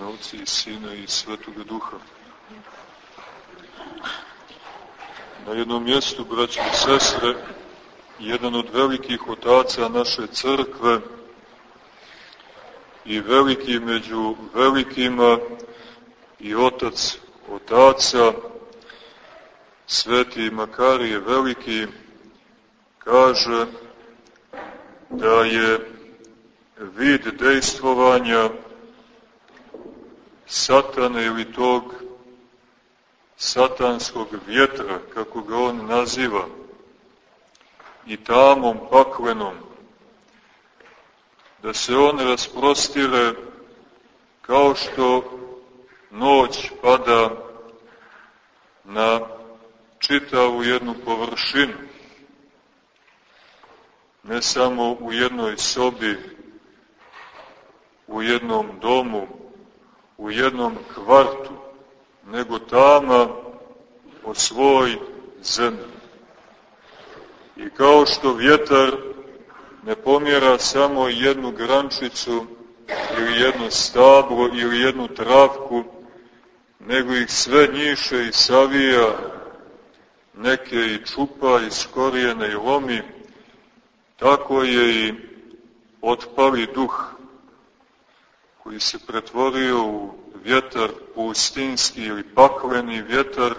ime Otca i Sina i Svetoga Duha. Na jednom mjestu, braći i sestre, jedan od velikih otaca naše crkve i veliki među velikima i otac otaca, sveti Makarije veliki, kaže da je vid dejstvovanja satana ili tog satanskog vjetra, kako ga on naziva, i tamom paklenom, da se on rasprostire kao što noć pada na čitavu jednu površinu, ne samo u jednoj sobi, u jednom domu, u jednom kvartu, nego tama o svoj zemlji. I kao što vjetar ne pomjera samo jednu grančicu ili jedno stablo ili jednu travku, nego ih sve njiše i savija, neke i čupa i skorijene i lomi, tako je i otpali duh koji se pretvorio u vjetar pustinski ili pakleni vjetar,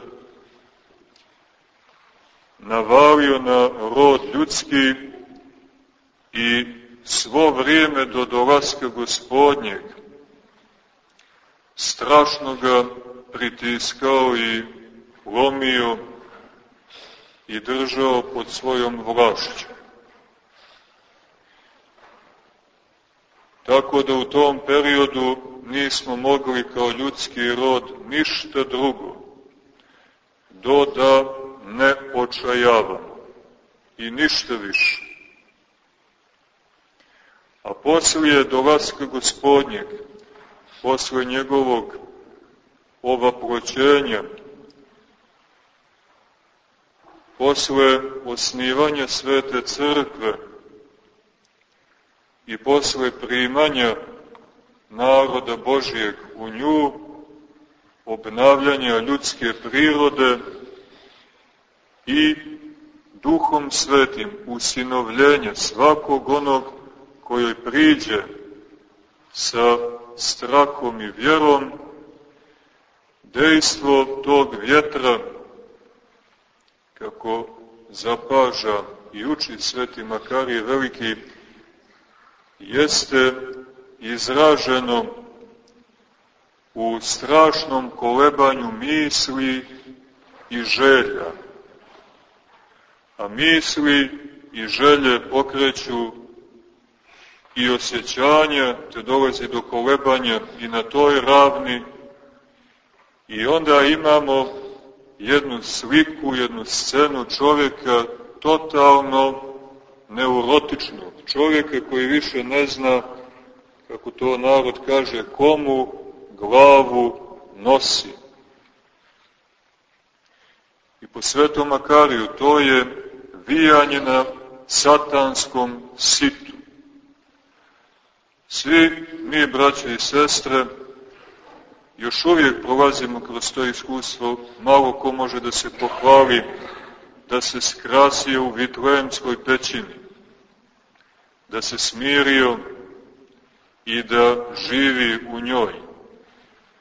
navalio na rod ljudski i svo vrijeme do dolaska gospodnjeg strašno ga pritiskao i lomio i držao pod svojom vlašću. Tako da u tom periodu nismo mogli kao ljudski rod ništa drugo do da ne očajavamo i ništa više. A poslije dolaska gospodnjeg, posle njegovog ovaproćenja, posle osnivanja svete crkve, i posle primanja naroda Božijeg u nju, obnavljanja ljudske prirode i duhom svetim usinovljenja svakog onog kojoj priđe sa strahom i vjerom, dejstvo tog vjetra, kako zapaža i uči sveti Makarije veliki, jeste izraženo u strašnom kolebanju misli i želja. A misli i želje pokreću i osjećanja, te dolazi do kolebanja i na toj ravni. I onda imamo jednu sliku, jednu scenu čovjeka totalno neurotičnog, čovjeka koji više ne zna, kako to narod kaže, komu glavu nosi. I po svetom Makariju to je vijanje na satanskom situ. Svi mi, braće i sestre, još uvijek prolazimo kroz to iskustvo, malo ko može da se pohvali da se skrasio u Vitlejemskoj pećini da se smirio i da živi u njoj.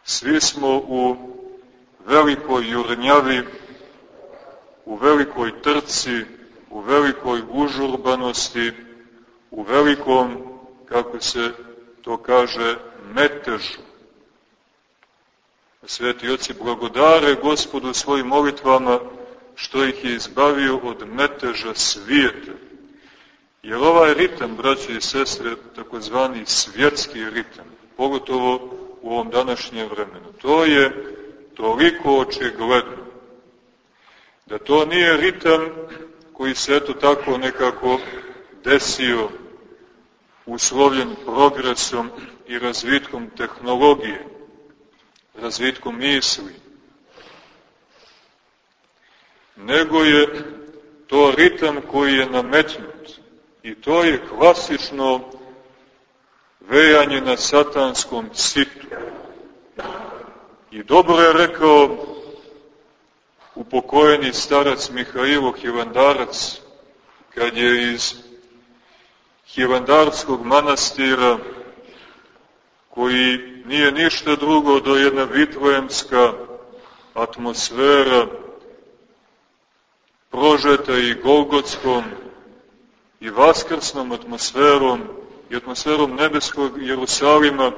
Svi smo u velikoj jurnjavi, u velikoj trci, u velikoj užurbanosti, u velikom, kako se to kaže, metežu. Sveti oci blagodare gospodu svojim molitvama što ih je izbavio od meteža svijeta Jer ovaj ritam, braće i sestre, takozvani svjetski ritam, pogotovo u ovom današnjem vremenu, to je toliko očigledno da to nije ritam koji se eto tako nekako desio uslovljen progresom i razvitkom tehnologije, razvitkom misli, nego je to ritam koji je nametnut I to je klasično vejanje na satanskom situ. I dobro je rekao upokojeni starac Mihailo Hivandarac, kad je iz Hivandarskog manastira, koji nije ništa drugo do jedna vitvojemska atmosfera, prožeta i golgotskom i vaskrsnom atmosferom i atmosferom nebeskog Jerusalima,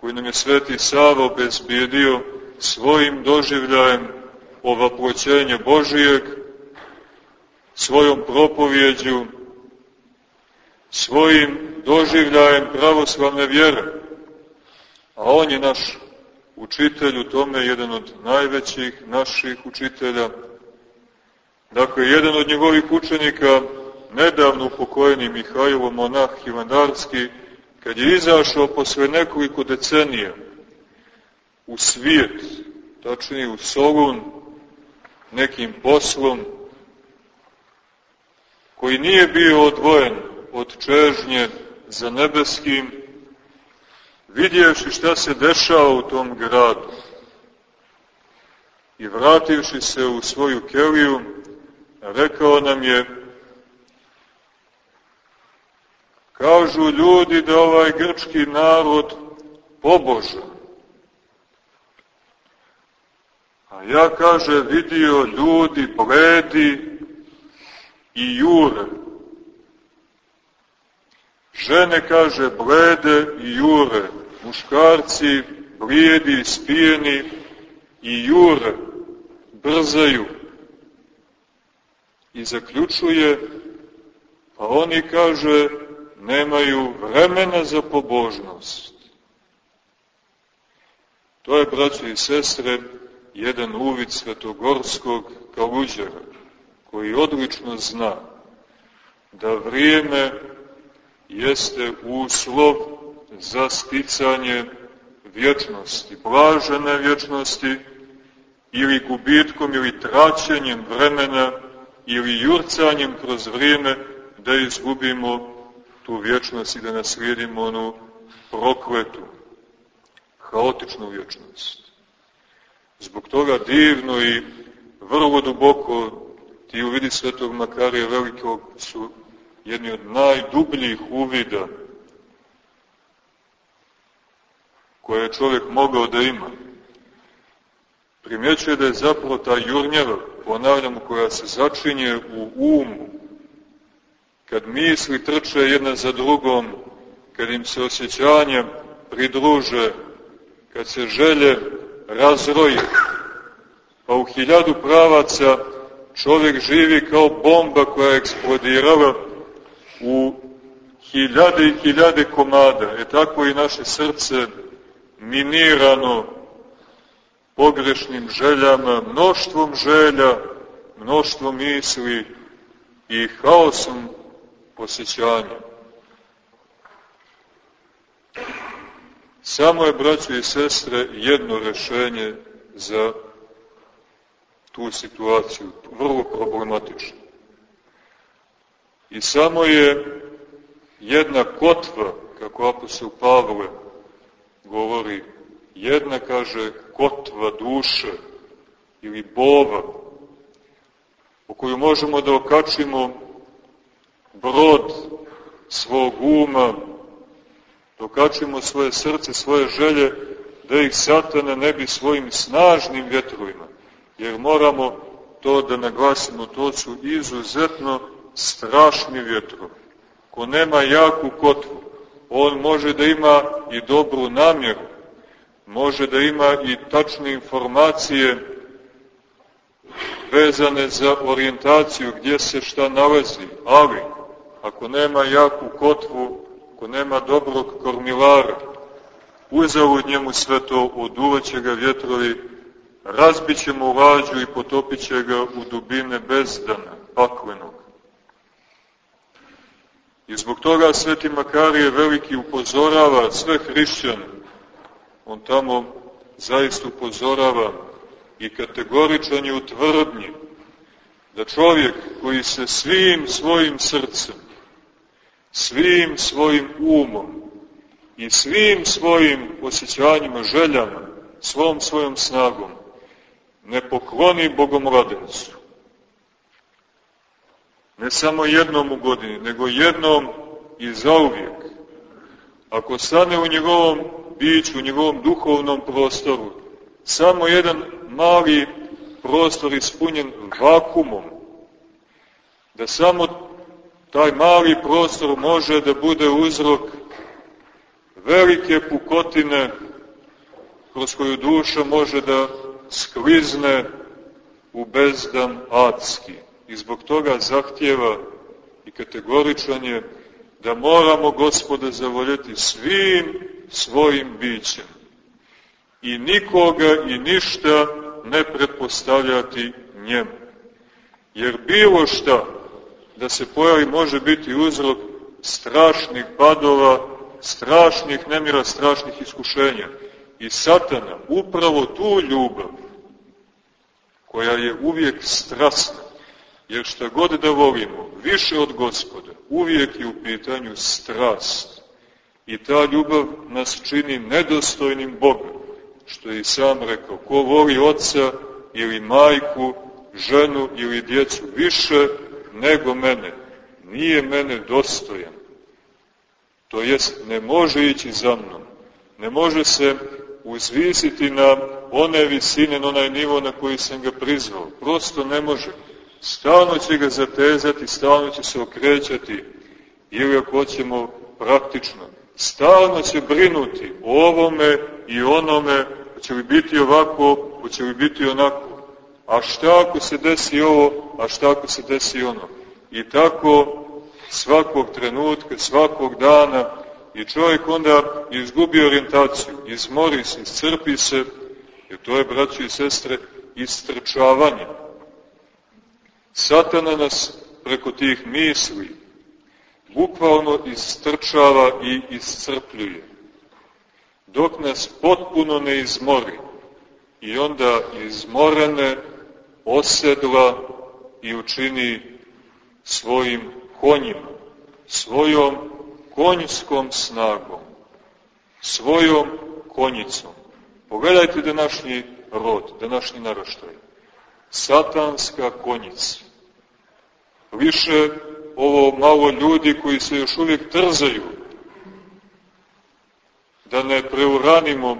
koji nam je Sveti Sava obezbijedio svojim doživljajem ovaploćenja Božijeg, svojom propovjeđu, svojim doživljajem pravoslavne vjere. A on je naš učitelj, u tome jedan od najvećih naših učitelja. Dakle, jedan od njegovih učenika, nedavno upokojeni Mihajlo Monah Hivandarski, kad je izašao posle nekoliko decenija u svijet, tačnije u Solun, nekim poslom, koji nije bio odvojen od čežnje za nebeskim, vidjevši šta se dešava u tom gradu i vrativši se u svoju keliju, rekao nam je Kažu ljudi da ovaj grčki narod pobožan. A ja, kaže, vidio ljudi bledi i jure. Žene, kaže, blede i jure. Muškarci blijedi, spijeni i jure. Brzaju. I zaključuje, pa oni, kaže, nemaju vremena za pobožnost. To je, braćo i sestre, jedan uvid svetogorskog kaluđera, koji odlično zna da vrijeme jeste uslov za sticanje vječnosti, blažene vječnosti, ili gubitkom ili traćenjem vremena ili jurcanjem kroz vrijeme da izgubimo tu vječnost i da naslijedimo onu prokletu, haotičnu vječnost. Zbog toga divno i vrlo duboko ti uvidi svetog Makarija Velikog su jedni od najdubljih uvida koje je čovjek mogao da ima. Primjećuje da je zapravo ta jurnjeva, ponavljamo, koja se začinje u umu, kad misli trče jedna za drugom, kad im se osjećanja pridruže, kad se želje razroje, pa u hiljadu pravaca čovjek živi kao bomba koja je eksplodirala u hiljade i hiljade komada. E tako i naše srce minirano pogrešnim željama, mnoštvom želja, mnoštvom misli i haosom posjećanja. Samo je, braćo i sestre, jedno rešenje za tu situaciju, vrlo problematično. I samo je jedna kotva, kako apostol Pavle govori, jedna, kaže, kotva duše ili bova, u koju možemo da okačimo brod svog uma, dokačimo svoje srce, svoje želje, da ih satana ne bi svojim snažnim vjetrovima, jer moramo to da naglasimo, to su izuzetno strašni vjetrovi. Ko nema jaku kotvu, on može da ima i dobru namjeru, može da ima i tačne informacije vezane za orijentaciju gdje se šta nalazi, ali ako nema jaku kotvu, ako nema dobrog kormilara, uzavud njemu sve to, oduvaće ga vjetrovi, razbiće mu lađu i potopit će ga u dubine bezdana, paklenog. I zbog toga Sveti Makarije veliki upozorava sve hrišćane. On tamo zaista upozorava i kategoričan je u tvrdnji da čovjek koji se svim svojim srcem svim svojim umom i svim svojim osjećanjima, željama, svom svojom snagom ne pokloni Bogomladencu, ne samo jednom u godini, nego jednom i zauvijek, ako stane u njegovom biću, u njegovom duhovnom prostoru, samo jedan mali prostor ispunjen vakumom, da samo taj mali prostor može da bude uzrok velike pukotine kroz koju duša može da sklizne u bezdan adski. I zbog toga zahtjeva i kategoričan je da moramo gospoda zavoljeti svim svojim bićem i nikoga i ništa ne pretpostavljati njemu. Jer bilo šta da se pojavi može biti uzrok strašnih padova, strašnih nemira, strašnih iskušenja. I satana upravo tu ljubav, koja je uvijek strasna, jer šta god da volimo, više od gospoda, uvijek je u pitanju strast. I ta ljubav nas čini nedostojnim Boga, što je i sam rekao, ko voli oca ili majku, ženu ili djecu više nego mene, nije mene dostojan. To jest, ne može ići za mnom, ne može se uzvisiti na one visine, na onaj nivo na koji sam ga prizvao. Prosto ne može. Stalno će ga zatezati, stalno će se okrećati, ili ako hoćemo praktično, stalno će brinuti o ovome i onome, će li biti ovako, će li biti onako. A šta ako se desi ovo, a šta ako se desi ono? I tako svakog trenutka, svakog dana, i čovjek onda izgubi orijentaciju, izmori se, iscrpi se, jer to je, braći i sestre, istrčavanje. Satana nas preko tih misli bukvalno istrčava i iscrpljuje, dok nas potpuno ne izmori i onda izmorene osedla i učini svojim konjima, svojom konjskom snagom, svojom konjicom. Pogledajte današnji rod, današnji naraštaj. Satanska konjica. Više ovo malo ljudi koji se još uvijek trzaju, da ne preuranimo,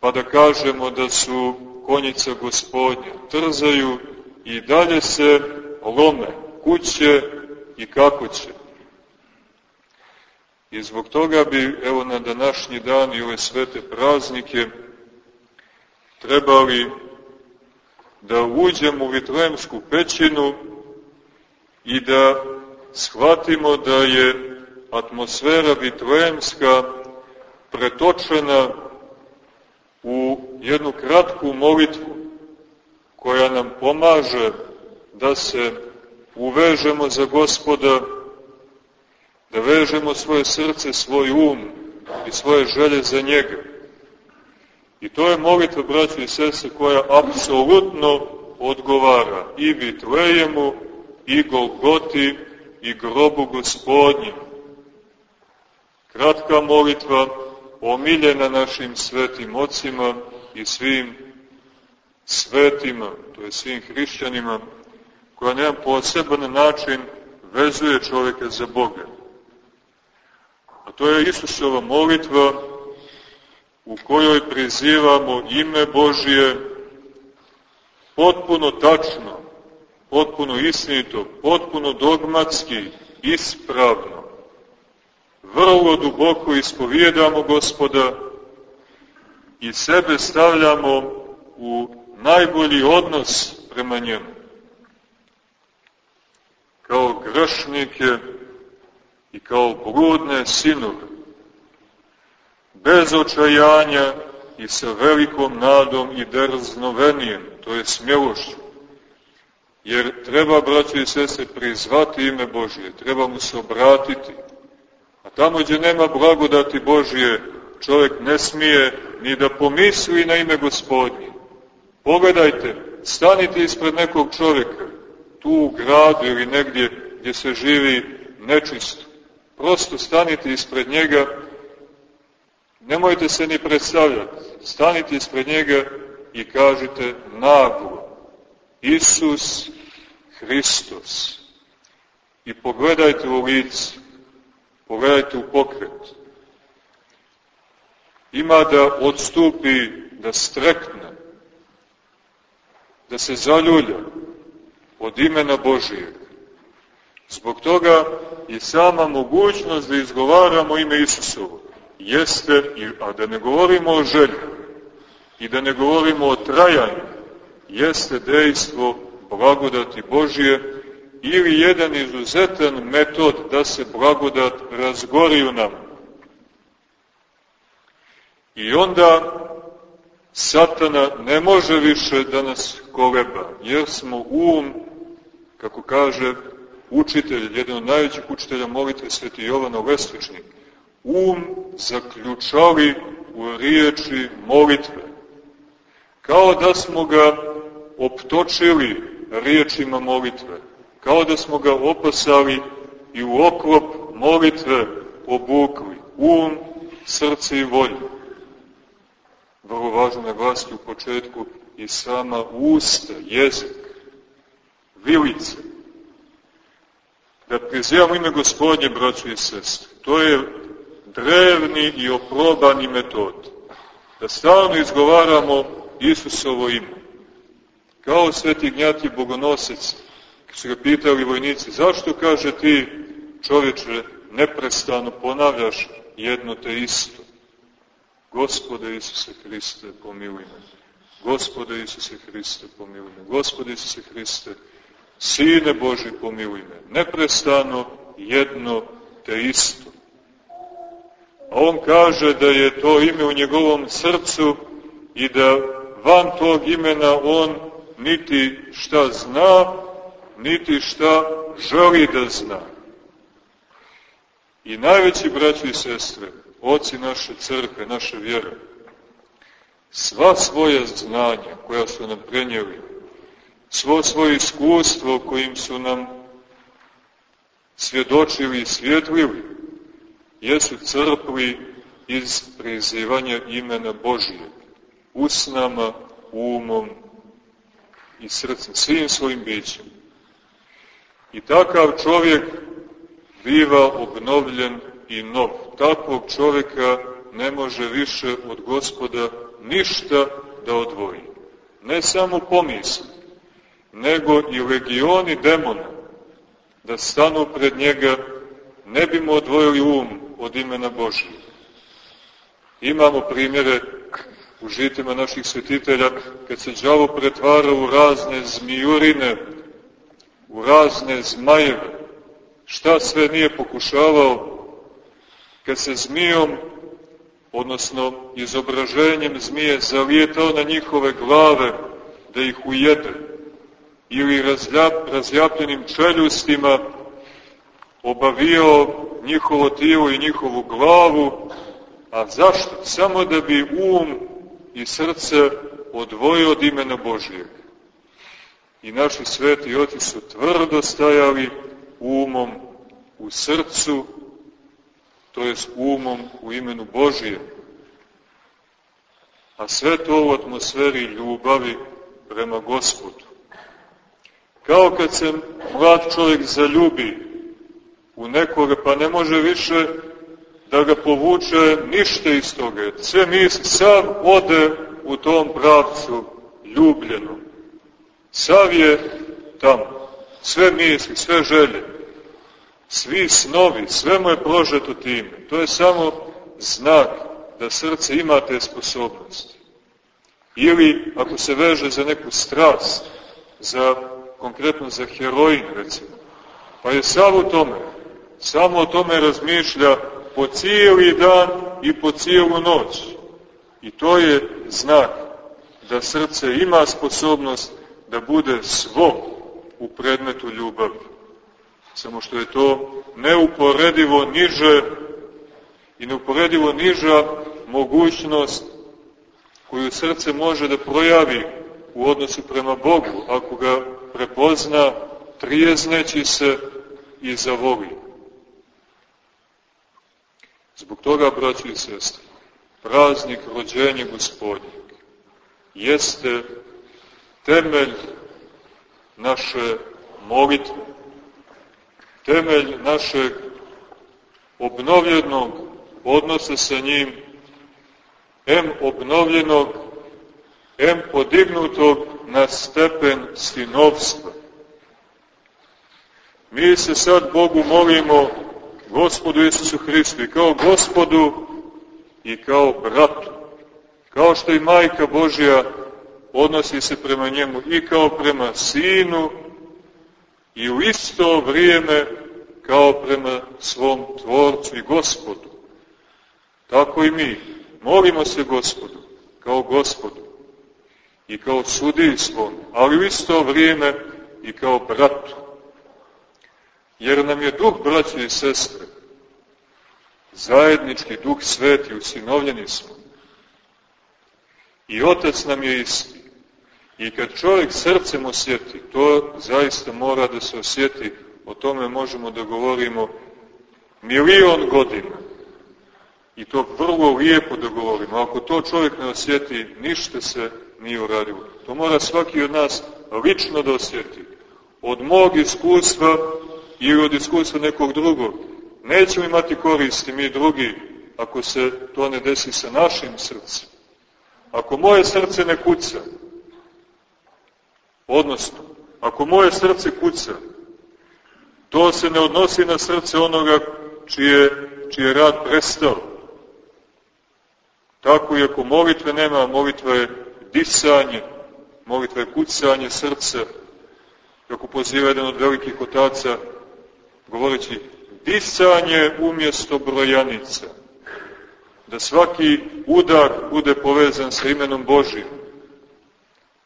pa da kažemo da su konjica gospodnja. Trzaju i dalje se lome kuće i kako će. I zbog toga bi, evo na današnji dan i ove svete praznike, trebali da uđemo u Vitlejemsku pećinu i da shvatimo da je atmosfera Vitlejemska pretočena u jednu kratku molitvu koja nam pomaže da se uvežemo za gospoda da vežemo svoje srce, svoj um i svoje želje za njega. I to je molitva, braći i sese, koja apsolutno odgovara i Vitlejemu, i Golgoti, i grobu gospodnjem. Kratka molitva, omiljena našim svetim ocima i svim svetima, to je svim hrišćanima, koja na jedan poseban način vezuje čovjeka za Boga. A to je Isusova molitva u kojoj prizivamo ime Božije potpuno tačno, potpuno istinito, potpuno dogmatski, ispravno. Vrlo duboko ispovijedamo gospoda i sebe stavljamo u najbolji odnos prema njemu. Kao grešnike, i kao bludne sinove, bez očajanja i sa velikom nadom i drznovenijem, to je smjelošću. Jer treba, braći i sese, prizvati ime Božije, treba mu se obratiti. A tamo gdje nema blagodati Božije, čovjek ne smije ni da pomisli na ime gospodnje. Pogledajte, stanite ispred nekog čovjeka, tu u gradu ili negdje gdje se živi nečisto. Prosto stanite ispred njega Nemojte se ni predstavljati. Stanite ispred njega i kažite naglo. Isus Hristos. I pogledajte u lice. Pogledajte u pokret. Ima da odstupi, da strekne, da se zaljulja od imena Božijeg. Zbog toga i sama mogućnost da izgovaramo ime Isusovo jeste, a da ne govorimo o želji i da ne govorimo o trajanju, jeste dejstvo blagodati Božije ili jedan izuzetan metod da se blagodat razgori u nama. I onda satana ne može više da nas koleba, jer smo um, kako kaže učitelj, jedan od najvećih učitelja molitve sveti Jovana Lesvičnik, um zaključali u riječi molitve. Kao da smo ga optočili riječima molitve, kao da smo ga opasali i u oklop molitve obukli, um, srce i volju. Vrlo važno naglasiti u početku i sama usta, jezik, vilice. Da prizivamo ime gospodnje, braćo i sestre. To je drevni i oprobani metod. Da stalno izgovaramo Isusovo ime. Kao sveti gnjati bogonosec, su ga pitali vojnici, zašto kaže ti čovječe neprestano ponavljaš jedno te isto? Gospode Isuse Hriste, pomiluj me. Gospode Isuse Hriste, pomiluj me. Gospode Isuse Hriste, Sine Boži, pomiluj me. Neprestano jedno te isto. A on kaže da je to ime u njegovom srcu i da van tog imena on niti šta zna, niti šta želi da zna. I najveći braći i sestre, oci naše crkve, naše vjere, sva svoje znanja koja su nam prenijeli, svo svoje iskustvo kojim su nam svjedočili i svjetlili, jesu crpli iz prizivanja imena Božije, usnama, umom i srcem, svim svojim bićem. I takav čovjek biva obnovljen i nov. Takvog čovjeka ne može više od gospoda ništa da odvoji. Ne samo pomisli, nego i legioni demona da stanu pred njega, ne bi mu odvojili um od imena Božije. Imamo primjere u žitima naših svetitelja, kad se đavo pretvara u razne zmijurine, u razne zmajeve, šta sve nije pokušavao kad se zmijom, odnosno izobraženjem zmije, zalijetao na njihove glave da ih ujede, ili razljap, razljapljenim čeljustima obavio njihovo tijelo i njihovu glavu, a zašto? Samo da bi um i srce odvojio od imena Božijeg. I naši sveti oci su tvrdo stajali umom u srcu, to je umom u imenu Božije. A sve to u atmosferi ljubavi prema Gospodu. Kao kad se mlad čovjek zaljubi u nekoga, pa ne može više da ga povuče ništa iz toga. Sve misli, sam ode u tom pravcu ljubljeno. Sav je tamo. Sve misli, sve želje, svi snovi, sve mu je prožeto time. To je samo znak da srce ima te sposobnosti. Ili ako se veže za neku strast, za, konkretno za heroin recimo, pa je sav u tome, samo o tome razmišlja po cijeli dan i po cijelu noć. I to je znak da srce ima sposobnost da bude svo u predmetu ljubavi. Samo što je to neuporedivo niže i neuporedivo niža mogućnost koju srce može da projavi u odnosu prema Bogu, ako ga prepozna, trijezneći se i zavoli. Zbog toga, braći i sestri, praznik rođenja gospodnjeg, jeste temelj naše molitve, temelj našeg obnovljenog odnosa sa njim, em obnovljenog, em podignutog na stepen sinovstva. Mi se sad Bogu molimo gospodu Isusu Hristu i kao gospodu i kao bratu. Kao što i majka Božja odnosi se prema njemu i kao prema sinu i u isto vrijeme kao prema svom tvorcu i gospodu. Tako i mi. Molimo se gospodu, kao gospodu i kao sudiji svom, ali u isto vrijeme i kao bratu. Jer nam je duh, braće i sestre, zajednički duh sveti, usinovljeni smo. I otac nam je isti. I kad čovjek srcem osjeti, to zaista mora da se osjeti, o tome možemo da govorimo milion godina. I to vrlo lijepo da govorimo. Ako to čovjek ne osjeti, ništa se nije uradilo. To mora svaki od nas lično da osjeti. Od mog iskustva ili od iskustva nekog drugog. Nećemo imati koristi mi drugi ako se to ne desi sa našim srcem. Ako moje srce ne kuca, odnosno, ako moje srce kuca, to se ne odnosi na srce onoga čije, čije rad prestao. Tako i ako molitve nema, molitva je disanje, molitva je kucanje srca, kako poziva jedan od velikih otaca, govoreći disanje umjesto brojanica. Da svaki udar bude povezan sa imenom Božim.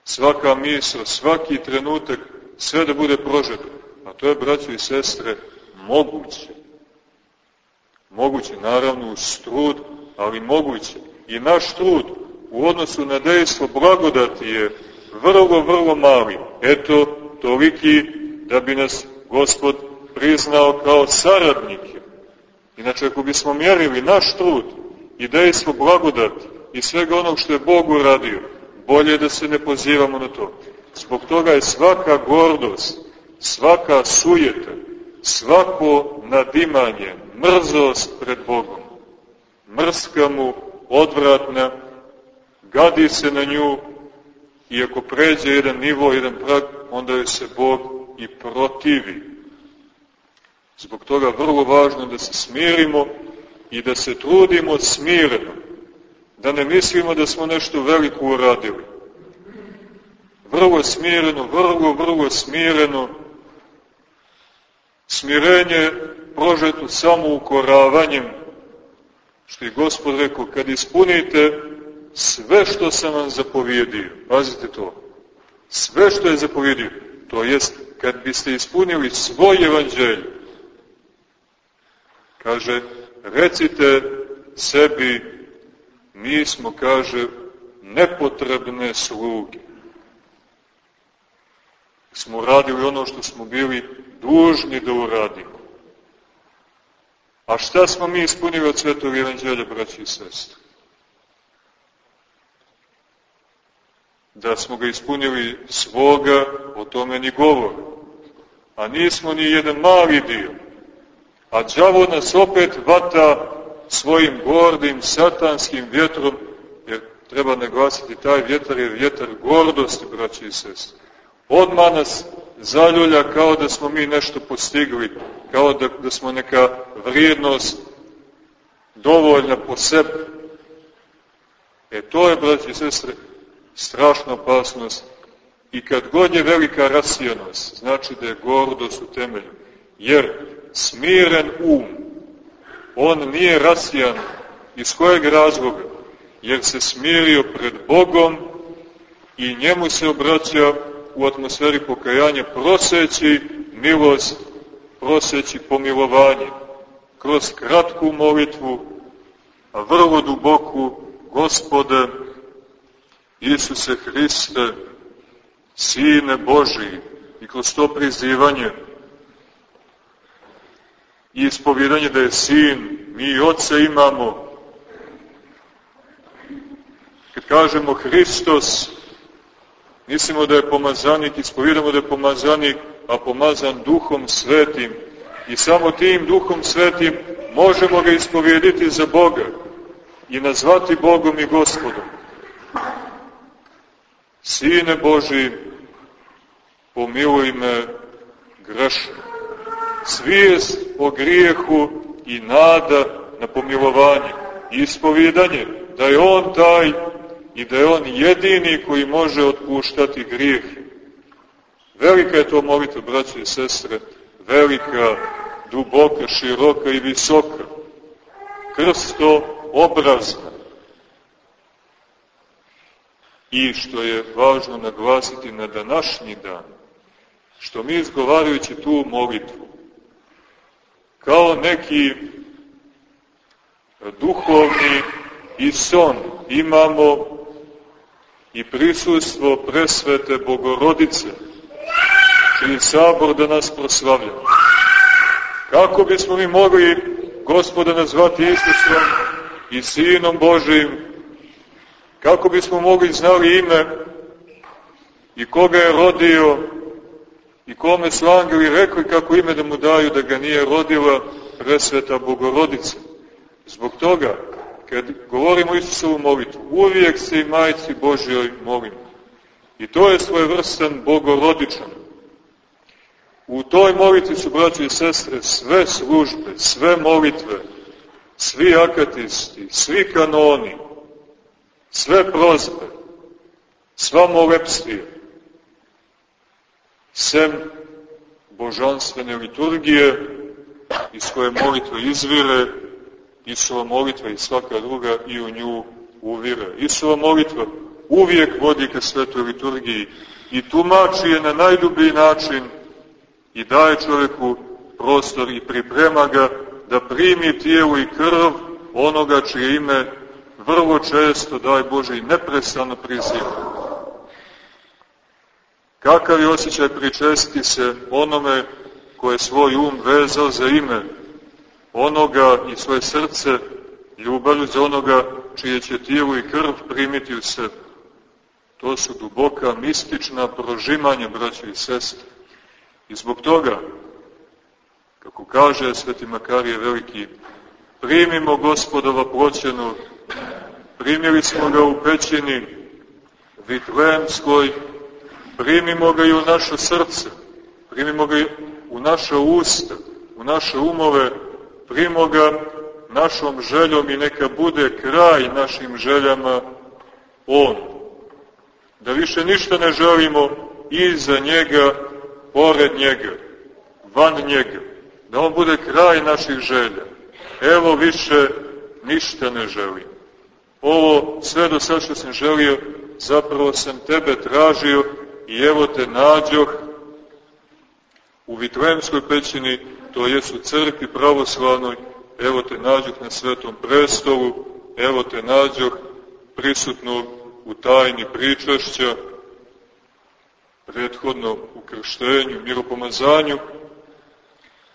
Svaka misla, svaki trenutak, sve da bude prožeto. A to je, braćo i sestre, moguće. Moguće, naravno, uz trud, ali moguće. I naš trud u odnosu na dejstvo blagodati je vrlo, vrlo mali. Eto, toliki da bi nas Gospod priznao kao saradnike. Inače, ako bismo mjerili naš trud i dejstvo blagodati i svega onog što je Bog uradio, bolje da se ne pozivamo na to. Zbog toga je svaka gordost, svaka sujeta, svako nadimanje, mrzost pred Bogom. Mrska mu, odvratna, gadi se na nju i ako pređe jedan nivo, jedan prag, onda je se Bog i protivi. Zbog toga vrlo važno da se smirimo i da se trudimo smireno. Da ne mislimo da smo nešto veliko uradili. Vrlo smireno, vrlo, vrlo smireno. Smirenje prožeto samo ukoravanjem, što je Gospod rekao, kad ispunite sve što sam vam zapovjedio, pazite to, sve što je zapovjedio, to jest kad biste ispunili svoj evanđelj, Kaže, recite sebi, mi smo, kaže, nepotrebne sluge. Smo uradili ono što smo bili dužni da uradimo. A šta smo mi ispunili od svetog evanđelja, braći i sestri? Da smo ga ispunili svoga, o tome ni govor. A nismo ni jedan mali dio a đavo nas opet vata svojim gordim satanskim vjetrom, jer treba naglasiti taj vjetar je vjetar gordosti, braći i sestri. Odmah nas zaljulja kao da smo mi nešto postigli, kao da, da smo neka vrijednost dovoljna po sebi. E to je, braći i sestre, strašna opasnost. I kad god je velika rasijanost, znači da je gordost u temelju. Jer smiren um. On nije rasijan iz kojeg razloga? Jer se smirio pred Bogom i njemu se obraća u atmosferi pokajanja proseći milost, proseći pomilovanje. Kroz kratku molitvu, a vrlo duboku, Gospode, Isuse Hriste, Sine Boži, i kroz to prizivanje i ispovjedanje da je sin, mi i oca imamo, Kad kažemo Hristos, mislimo da je pomazanik, ispovijedamo da je pomazanik, a pomazan duhom svetim. I samo tim duhom svetim možemo ga ispovijediti za Boga i nazvati Bogom i Gospodom. Sine Boži, pomiluj me grešno. Svijest o grijehu i nada na pomilovanje i ispovjedanje da je On taj i da je On jedini koji može otpuštati grijehe. Velika je to molitva, braće i sestre, velika, duboka, široka i visoka, krsto obrazna. I što je važno naglasiti na današnji dan, što mi izgovarajući tu molitvu, kao neki duhovni i son imamo i prisustvo presvete Bogorodice, čiji sabor da nas proslavlja. Kako bismo mi mogli gospoda nazvati Isusom i Sinom Božim, kako bismo mogli znali ime i koga je rodio i kome su angeli rekli kako ime da mu daju da ga nije rodila presveta Bogorodica. Zbog toga, kad govorimo Isusovu molitvu, uvijek se i majci Božjoj molimo. I to je svojevrstan bogorodičan. U toj molitvi su, braći i sestre, sve službe, sve molitve, svi akatisti, svi kanoni, sve prozbe, sva molepstija, sem božanstvene liturgije iz koje molitva izvire, Isova molitva i svaka druga i u nju uvire. Isova molitva uvijek vodi ka svetoj liturgiji i tumači je na najljubiji način i daje čovjeku prostor i priprema ga da primi tijelu i krv onoga čije ime vrlo često, daj Bože, i neprestano priziva. Kakav je osjećaj pričesti se onome koje svoj um vezao za ime onoga i svoje srce ljubavlju za onoga čije će tijelo i krv primiti u sebe. To su duboka mistična prožimanja, braće i sestre. I zbog toga, kako kaže Sveti Makarije Veliki, primimo gospodova ploćenu, primili smo ga u pećini Vitlejemskoj, primimo ga i u naše srce, primimo ga u naše usta, u naše umove, primimo ga našom željom i neka bude kraj našim željama On. Da više ništa ne želimo iza njega, pored njega, van njega. Da on bude kraj naših želja. Evo više ništa ne želim. Ovo sve do sad što sam želio, zapravo sam tebe tražio i evo te nađoh u Vitlejemskoj pećini, to jest u crkvi pravoslavnoj, evo te nađoh na svetom prestolu, evo te nađoh prisutnog u tajni pričašća, prethodno u krštenju, miropomazanju,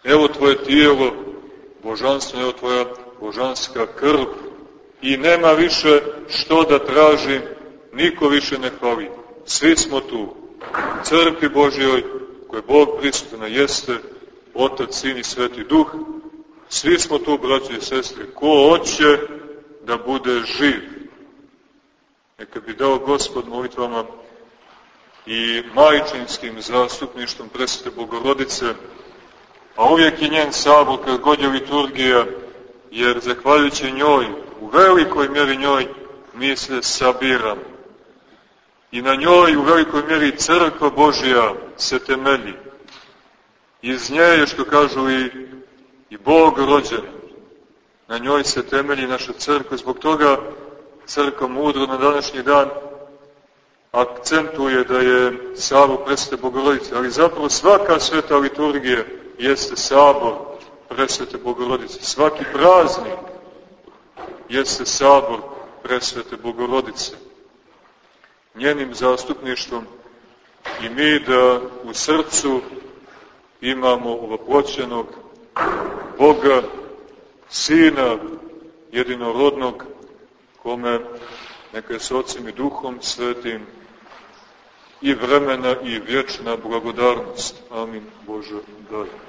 evo tvoje tijelo, božanstvo, evo tvoja božanska krv. I nema više što da tražim, niko više ne hvali. Svi smo tu, crkvi Božjoj, koje Bog prisutna jeste, Otac, Sin i Sveti Duh, svi smo tu, braći i sestre, ko hoće da bude živ. Neka bi dao Gospod molitvama i majčinskim zastupništvom presvete Bogorodice, a uvijek i njen sabor kad god je liturgija, jer zahvaljujući njoj, u velikoj mjeri njoj, mi se sabiramo. I na njoj u velikoj mjeri crkva Božja se temelji. Iz nje je, što kažu i, i Bog rođen. Na njoj se temelji naša crkva. Zbog toga crkva mudro na današnji dan akcentuje da je sabor presvete Bogorodice, ali zapravo svaka sveta liturgija jeste sabor presvete Bogorodice. Svaki praznik jeste sabor presvete Bogorodice. Njenim zastupništvom i mi da u srcu imamo ovoploćenog Boga, Sina jedinorodnog, kome neka je s Otcem i Duhom Svetim i vremena i vječna blagodarnost. Amin Bože, daj.